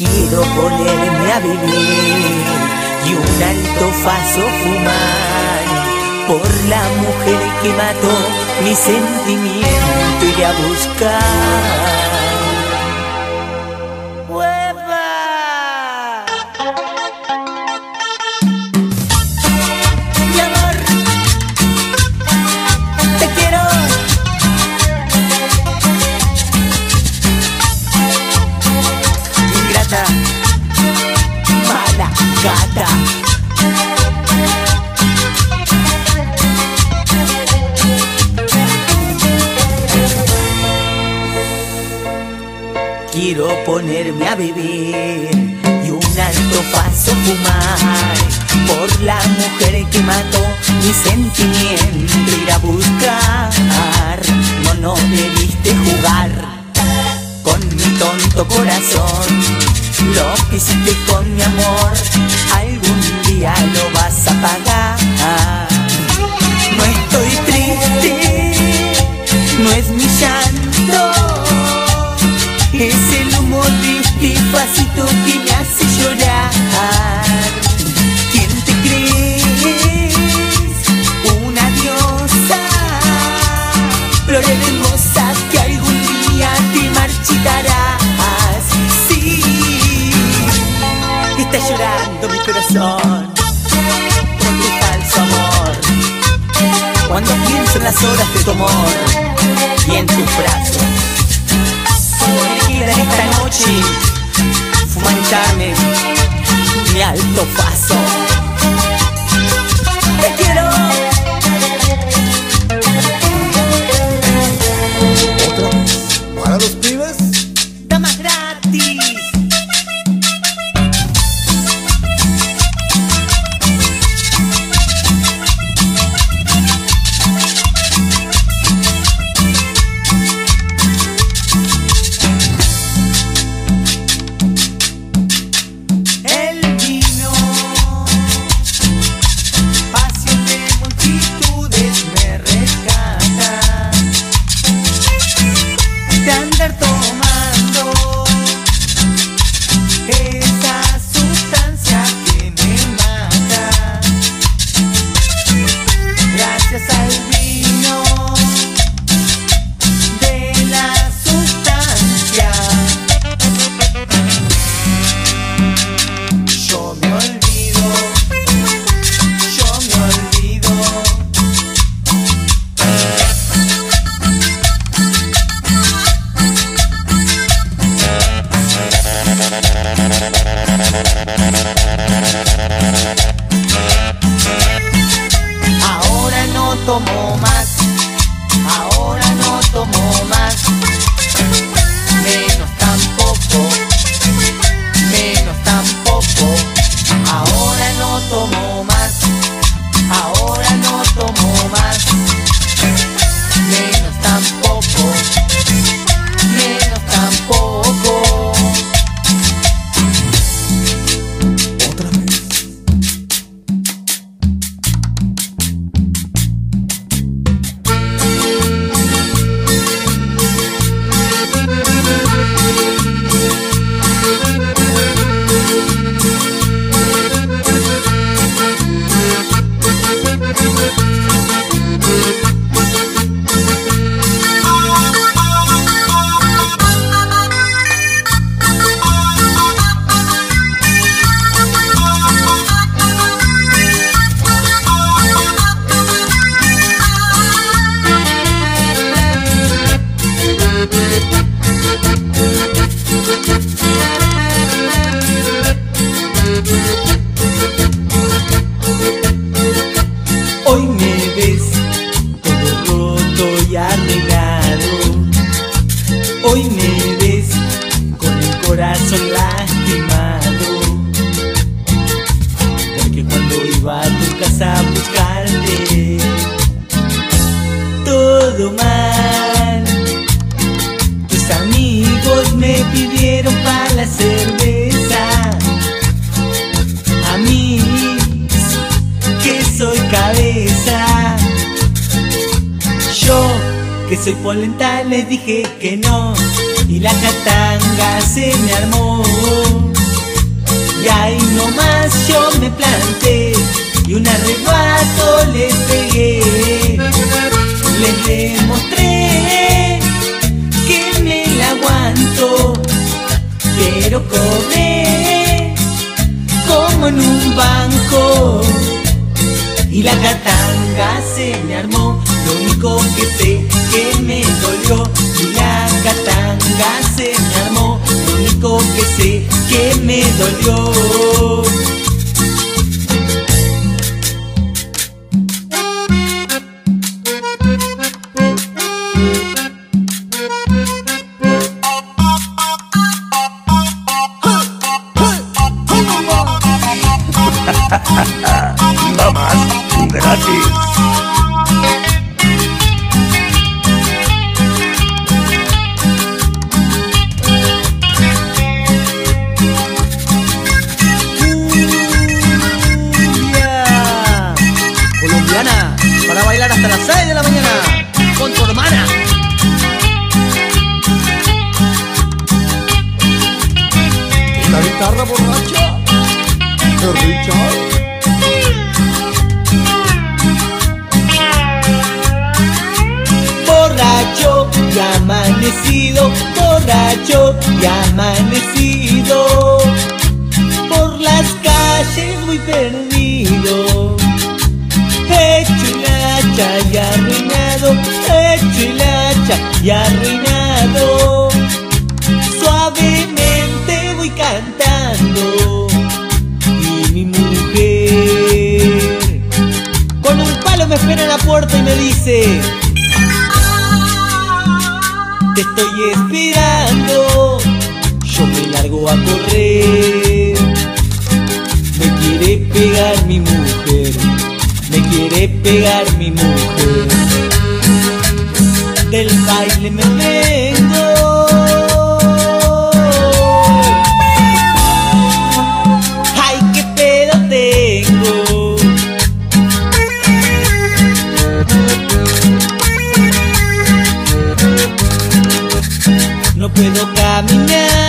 Quiero ponerme a vivir y un alto faso fumar por la mujer que mató mi sentimiento y a buscar. Quiero ponerme a vivir y un alto paso fumar por la mujer que mató mi sentimiento ir a buscar. No, no debiste jugar con mi tonto corazón. Lo que hiciste con mi amor, algún día lo vas a pagar. No estoy triste, no es mi llanto es el humo de este pasito que me hace llorar. ¿Quién te crees? Una diosa. Flores hermosa que algún día te marchitarás. Sí, está llorando mi corazón por tu falso amor. Cuando pienso en las horas de tu amor y en tus brazos esta noche fumantarme mi alto paso. Tus amigos me pidieron para la cerveza. A mí, que soy cabeza. Yo, que soy polenta, les dije que no. Y la catanga se me armó. Y ahí nomás yo me planté y un arrebato les pegué les demostré que me la aguanto, pero cobré como en un banco y la catanga se me armó. Lo único que sé que me dolió y la catanga se me armó. Lo único que sé que me dolió. te estoy esperando. Yo me largo a correr. Me quiere pegar mi mujer, me quiere pegar mi mujer. Del baile me ven puedo caminar.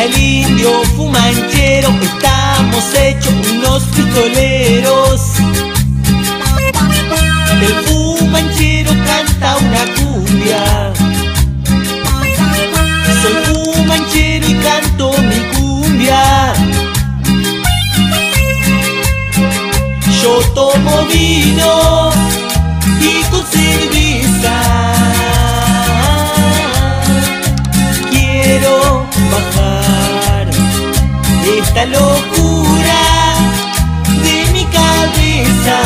El indio fumanchero, estamos hechos unos pistoleros. El fumanchero canta una cumbia. Soy fumanchero y canto mi cumbia. Yo tomo vino. esta locura de mi cabeza.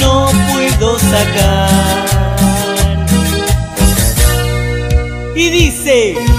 No puedo sacar. Y dice...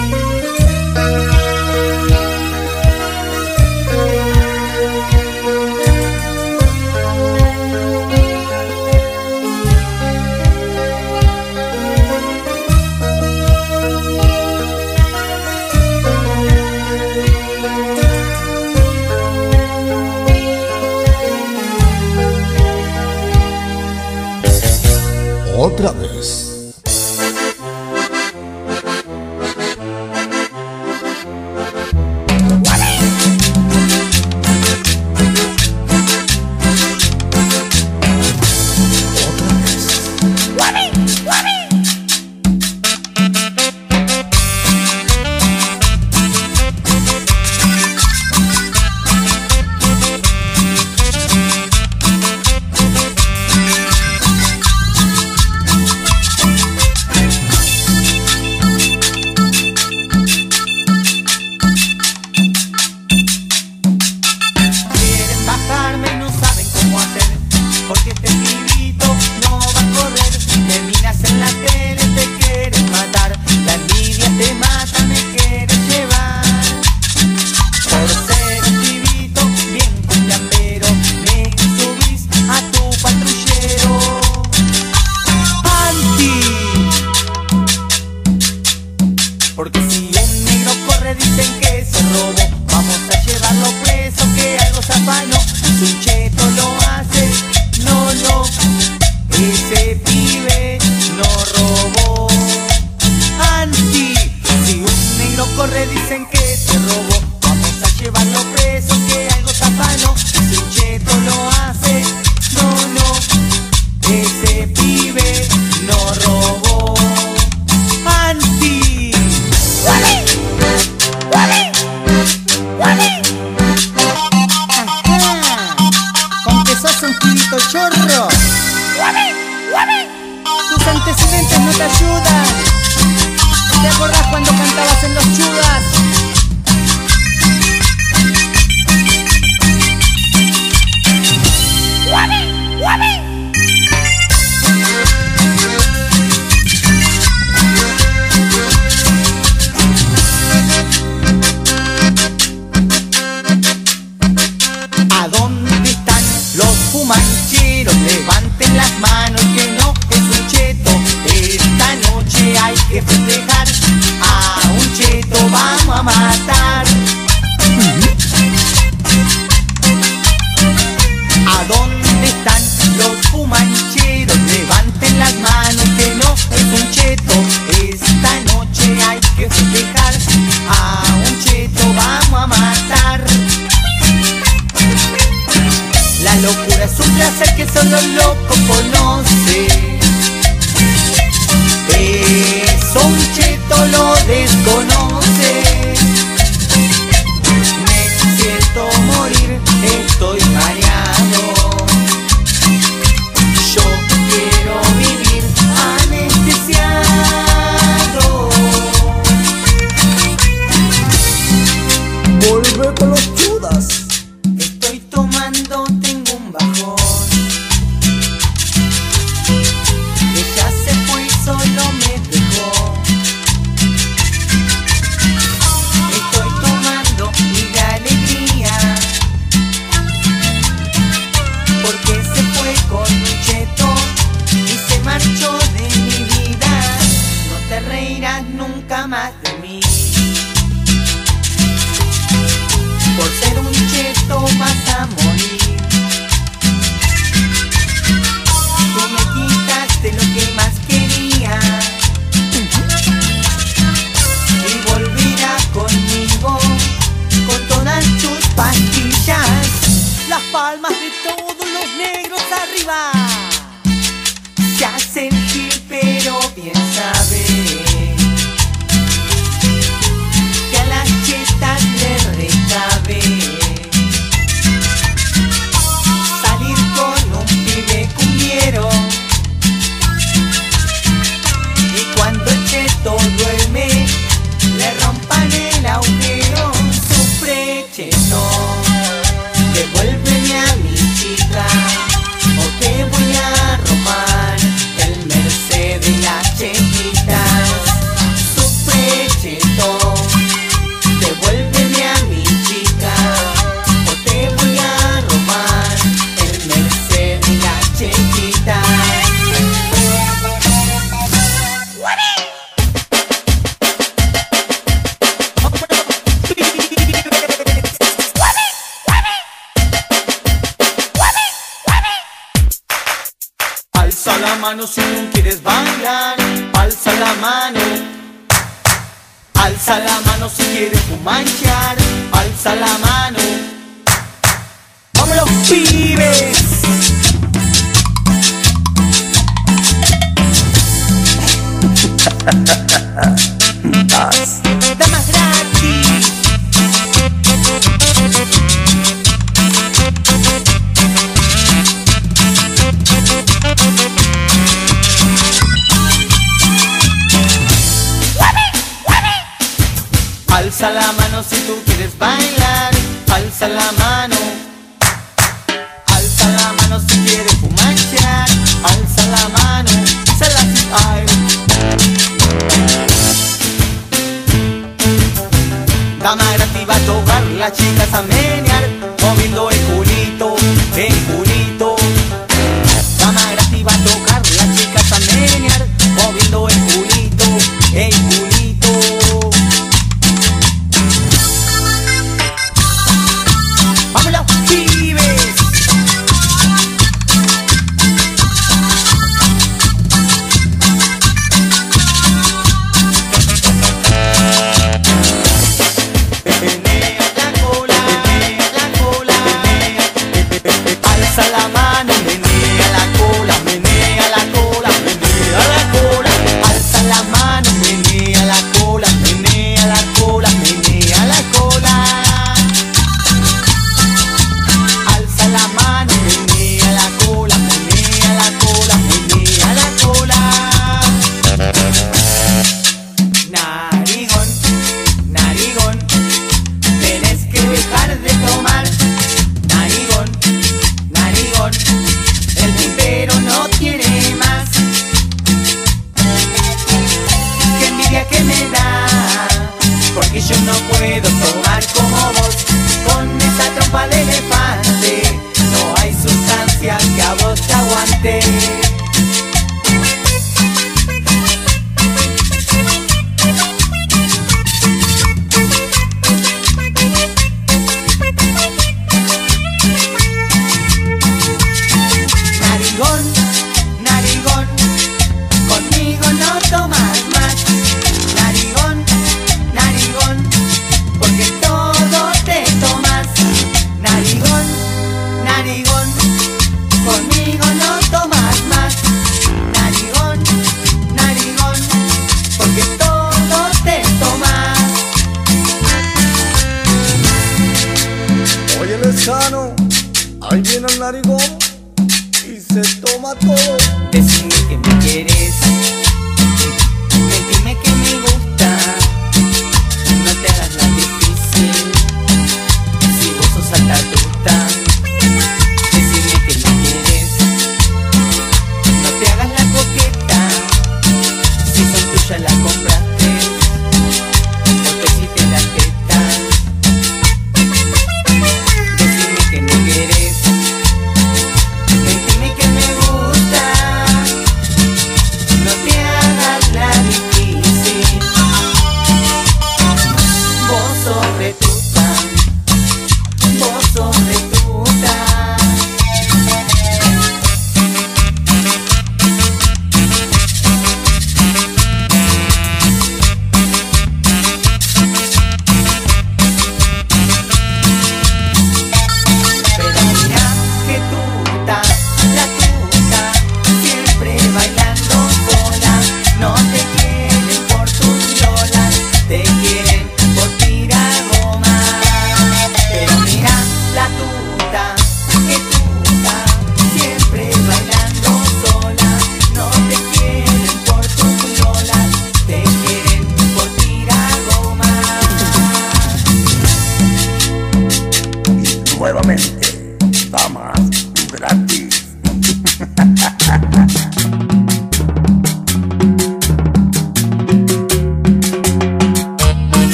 va a tocar, las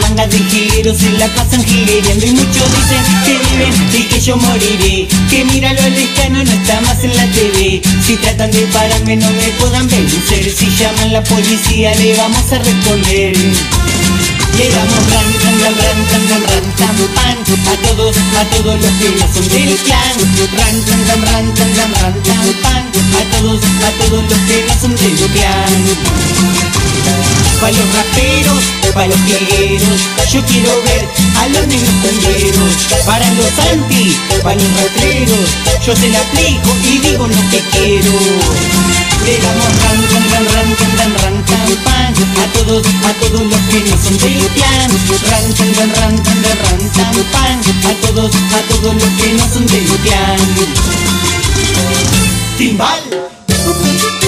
Manga de gileros se la pasan gilereando Y muchos dicen que viven y que yo moriré Que mira lo lejano no está más en la TV Si tratan de pararme no me puedan vencer Si llaman la policía le vamos a responder Llegamos ran, ran, ran, ran, ran, ran, ran, tan, pan A todos, a todos los que no son del clan Ran, ran, ran, ran, ran, ran, ran, tan, pan A todos, a todos los que no son del clan Pa' los raperos, pa' los guerreros Yo quiero ver a los negros tenderos Para los anti, pa' los ratreros Yo se la aplico y digo lo que quiero Le damos ran, ran, ran, ran, ran, ran, ran, pan A todos, a todos los que no son del clan Ran, ran, ran, ran, ran, ran, ran, pan A todos, a todos los que no son del clan Timbal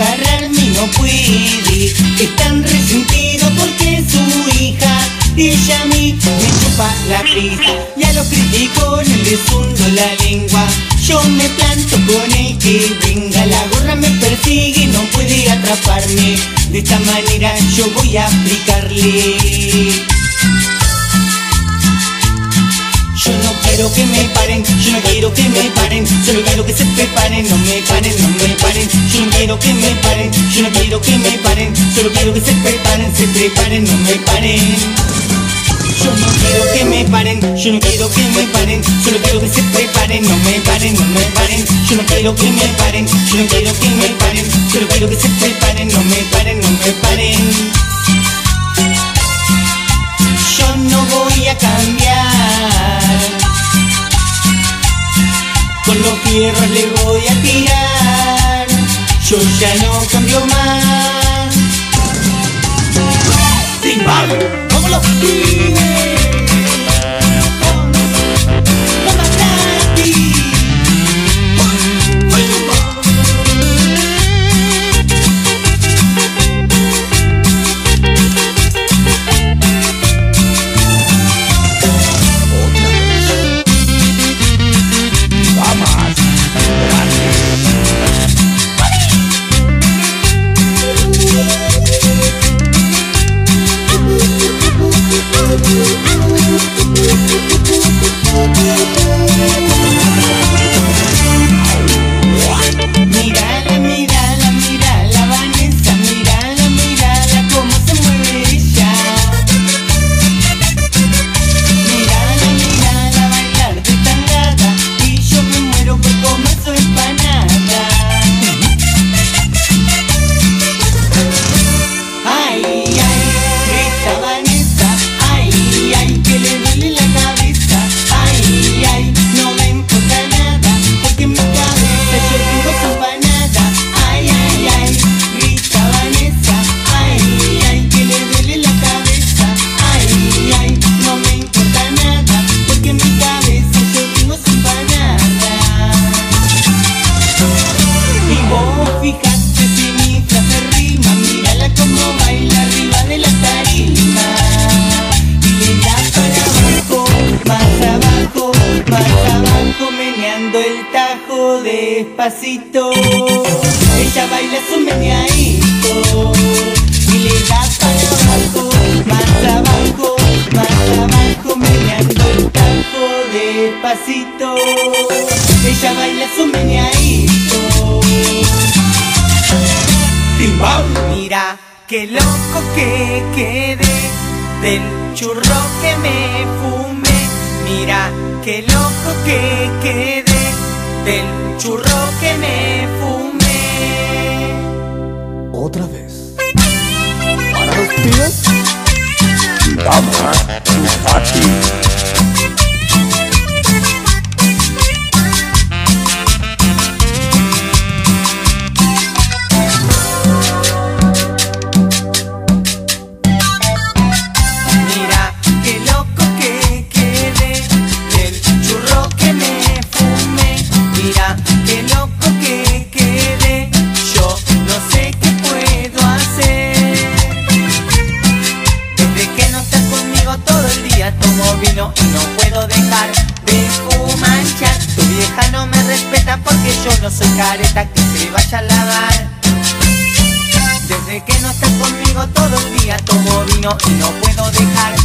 agarrarme y no puede. Están resentidos porque es su hija Ella a mí me chupa la pija Y a los críticos no les hundo la lengua. Yo me planto con el que venga. La gorra me persigue y no puede atraparme. De esta manera yo voy a aplicarle quiero que me paren, yo no quiero que me paren, solo quiero que se preparen, no me paren, no me paren, yo no quiero que me paren, yo no quiero que me paren, solo quiero que se preparen, se preparen, no me paren. Yo no quiero que me paren, yo no quiero que me paren, solo quiero que se preparen, no me paren, no me paren, yo no quiero que me paren, yo no quiero que me paren, solo quiero que se preparen, no me paren, no me paren. Yo no voy a Fierros le voy a tirar. Yo ya no cambio más. del churro que me fumé. Otra vez. Para los tíos. Dama, tu careta que se vaya a lavar. Desde que no estás conmigo todo el día tomo vino y no puedo dejar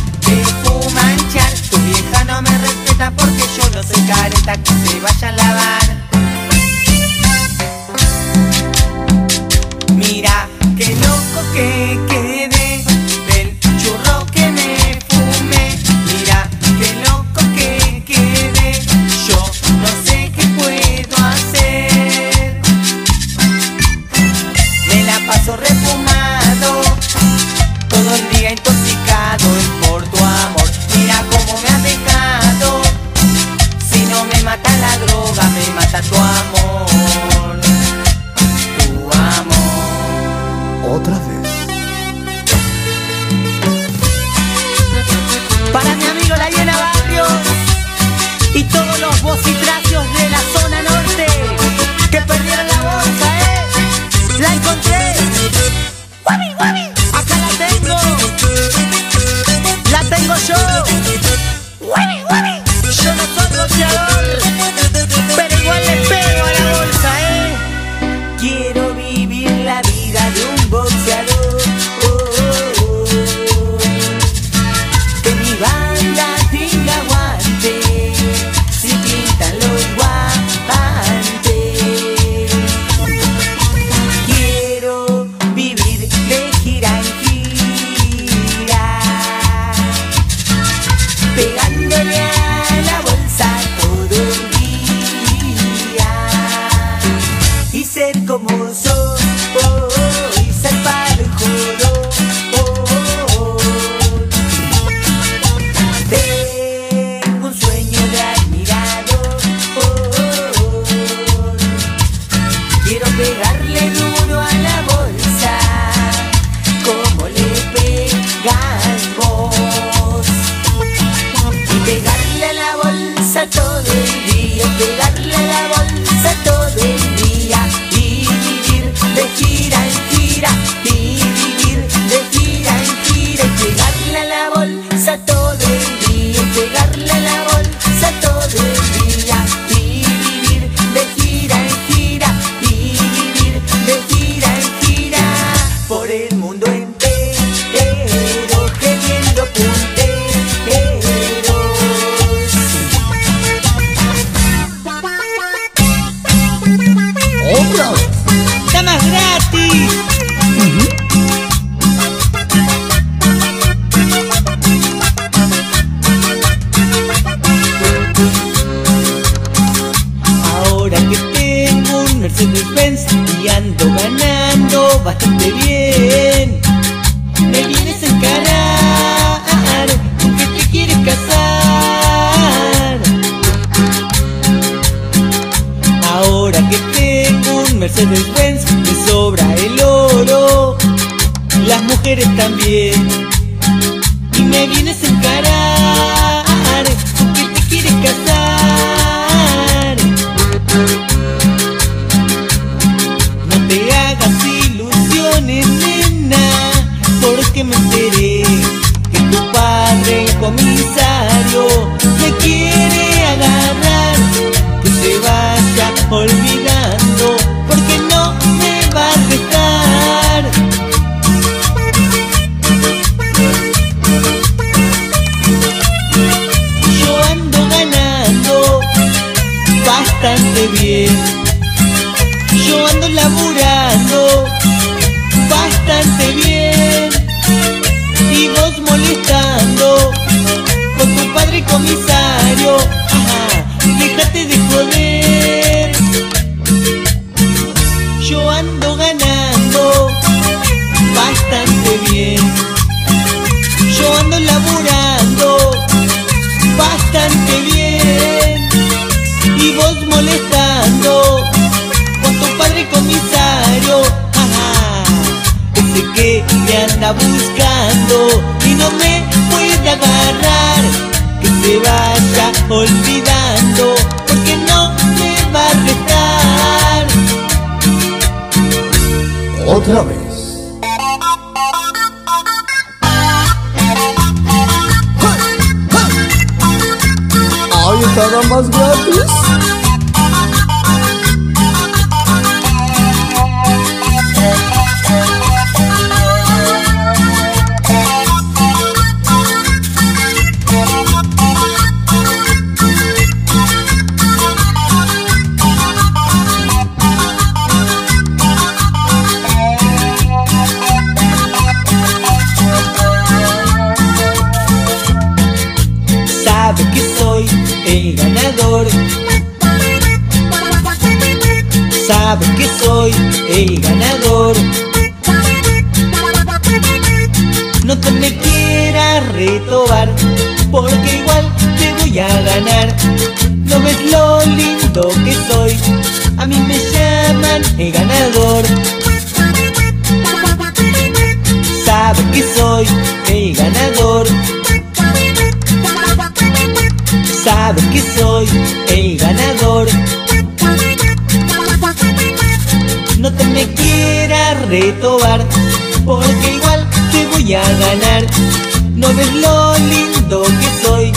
lo lindo que soy.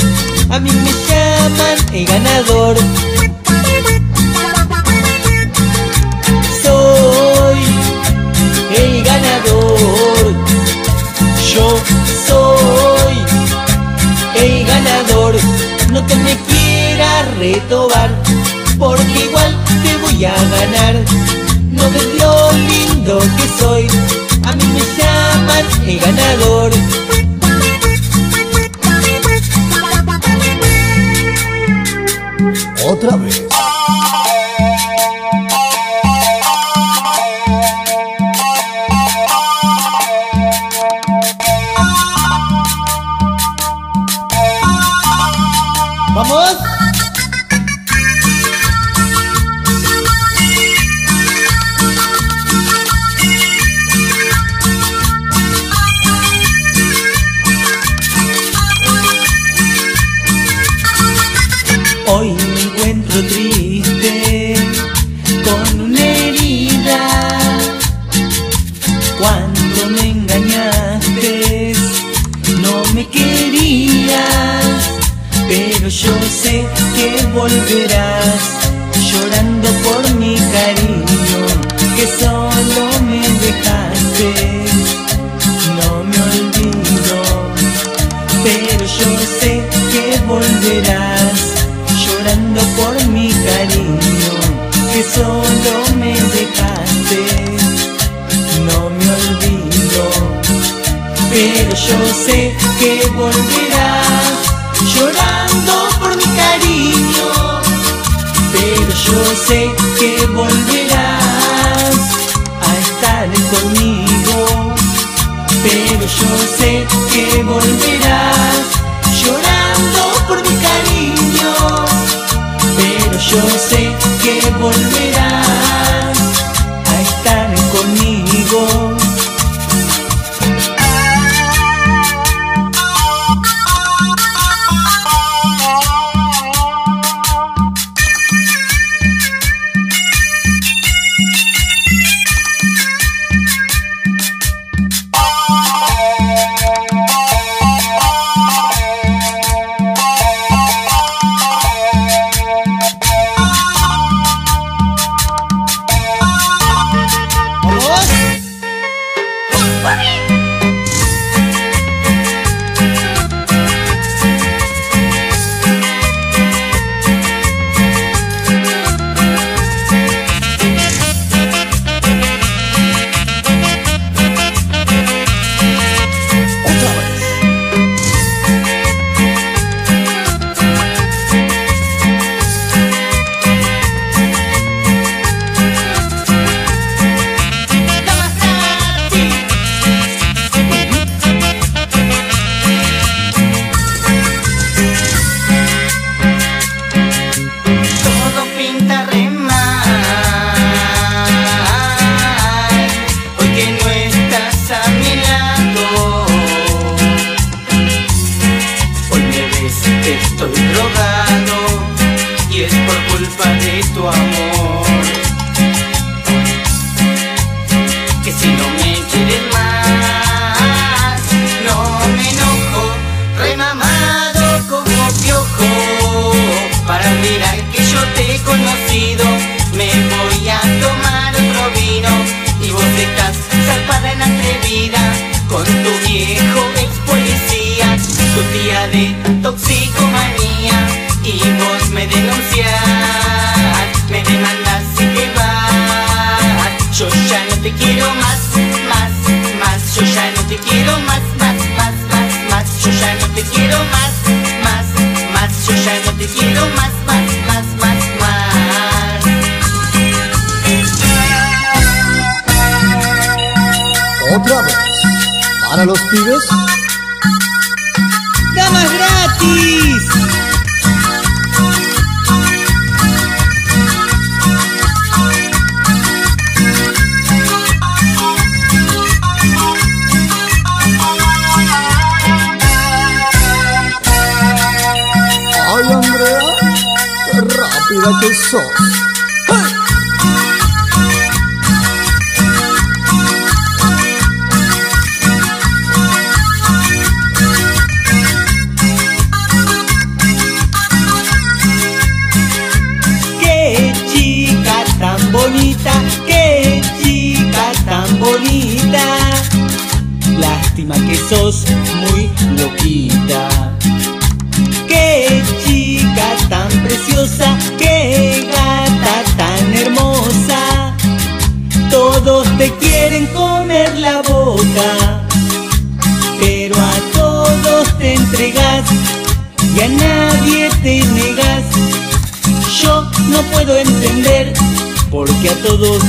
A mí me llaman el ganador. Soy el ganador. Yo soy el ganador. No te me quieras retobar, porque igual te voy a ganar. No ves lo lindo que soy. A mí me llaman el ganador. club. aqui é só.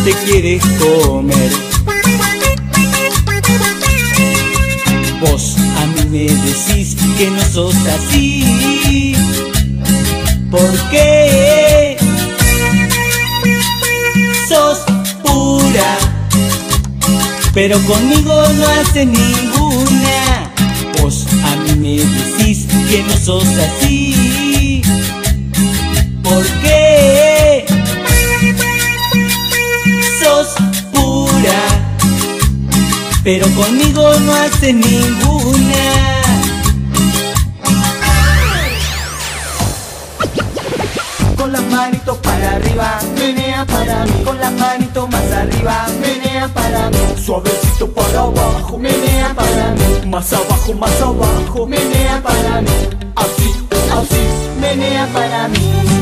te quieres comer. Vos a mí me decís que no sos así. ¿Por qué? Sos pura, pero conmigo no hace ninguna. Vos a mí me decís que no sos así. ¿Por qué? pero conmigo no haces ninguna. Con las manitos para arriba, menea para mí. Con las manitos más arriba, menea para mí. Suavecito para abajo, menea para mí. Más abajo, más abajo, menea para mí. Así, así, menea para mí.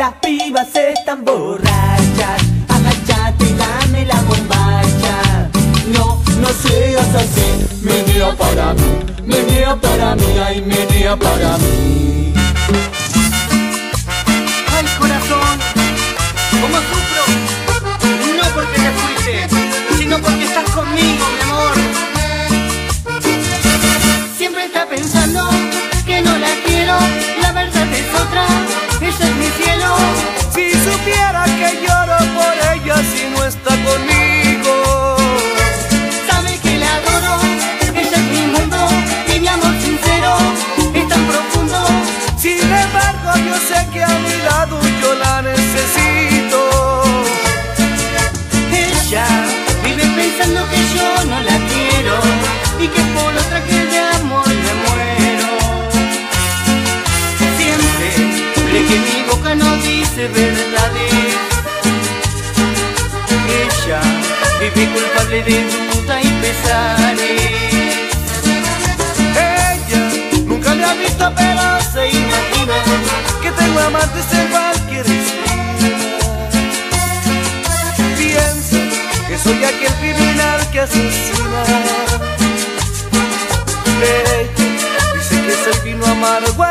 las pibas están borrachas. Agachate y dame la bombacha. No, no seas así. Menea para mí, menea para mí, ay, menea para mí. Ay, corazón, como sufro. No porque te fuiste, sino porque estás conmigo, mi amor. Hoy fui culpable de puta y pesares Ella nunca me ha visto pero se imagina Que tengo amantes en cualquier esquina. Piensa que soy aquel criminal que asesina. Ella dice que soy vino amargo.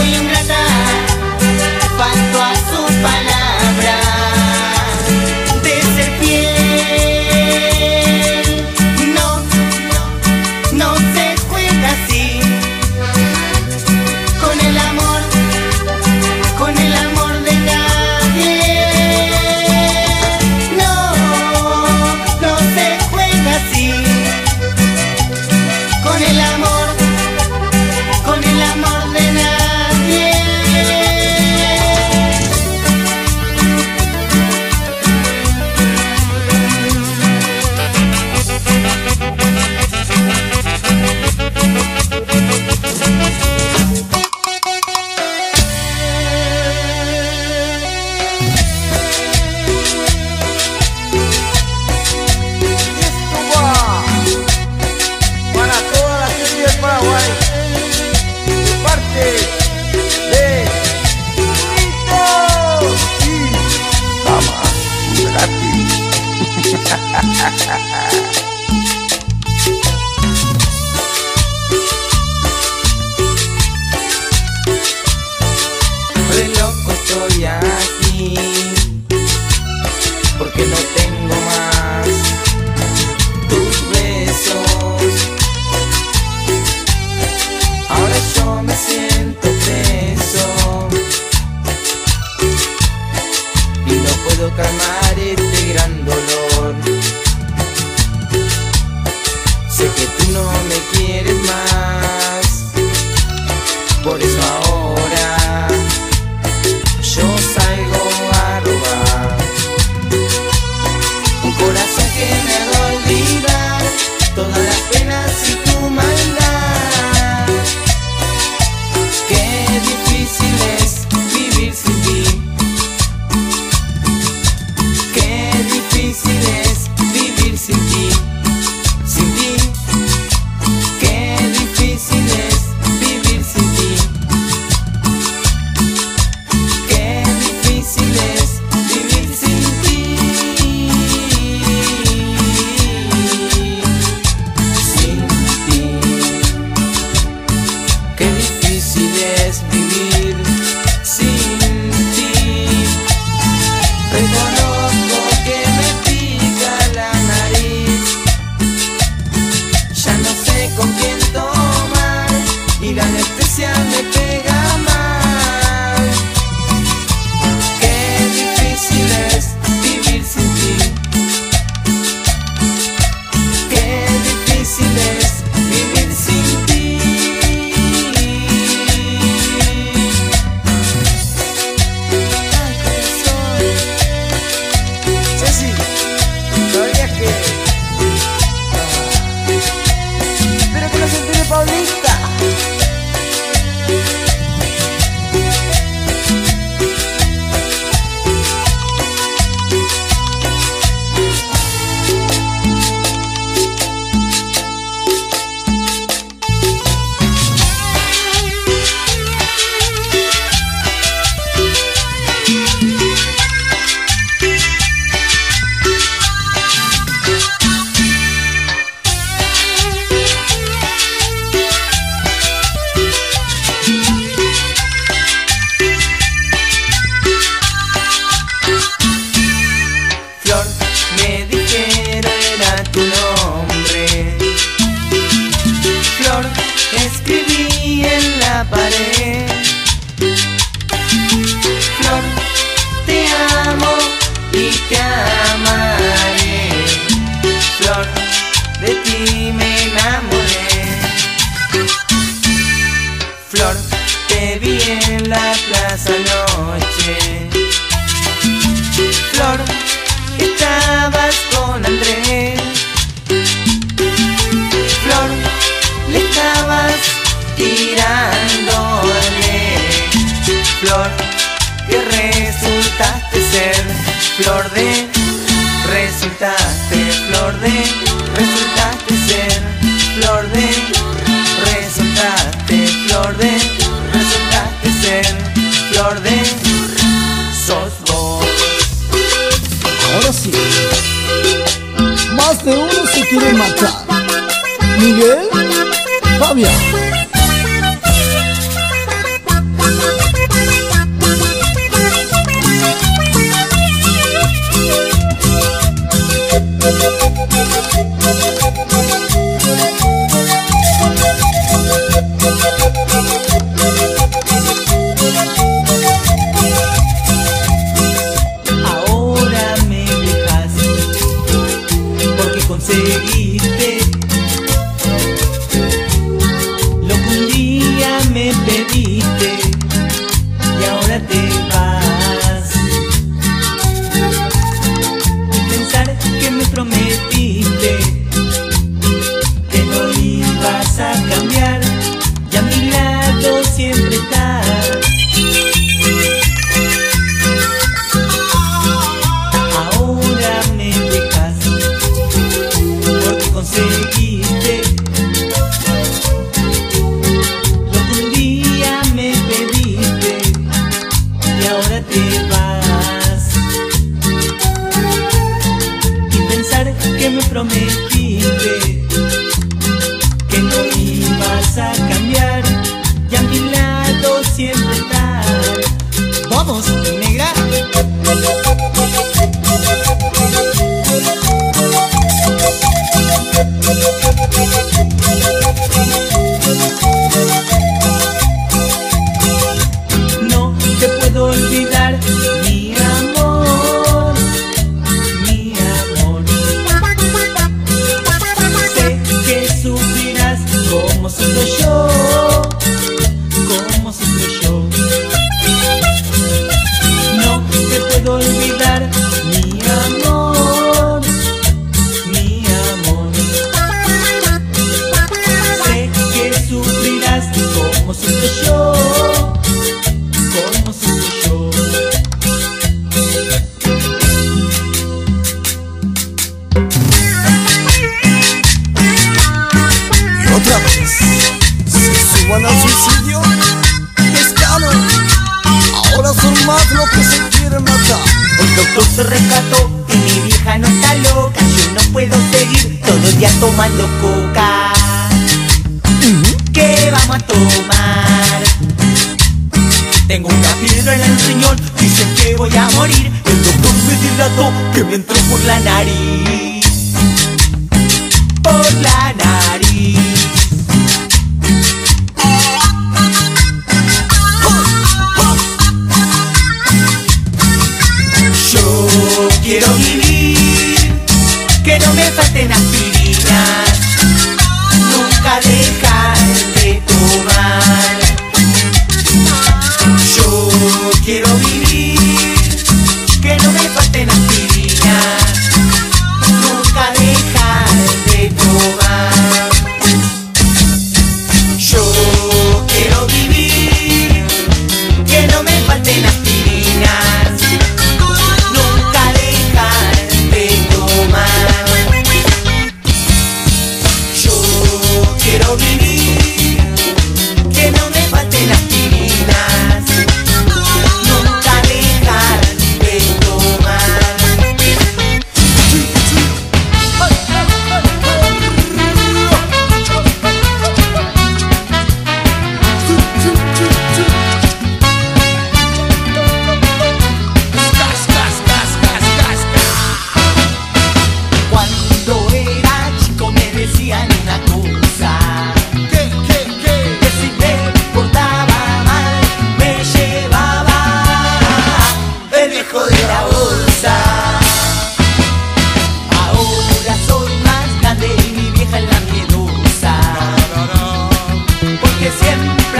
soy un resultaste flor de, resultaste ser flor de, resultaste flor de, resultaste ser flor de, sos vos. Ahora sí, más de uno se quiere matar. Miguel, Fabián.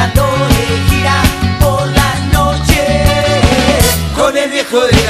ratón que por las noches con el viejo de la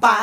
八。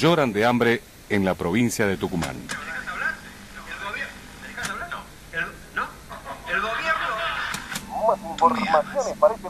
lloran de hambre en la provincia de Tucumán. Más informaciones para este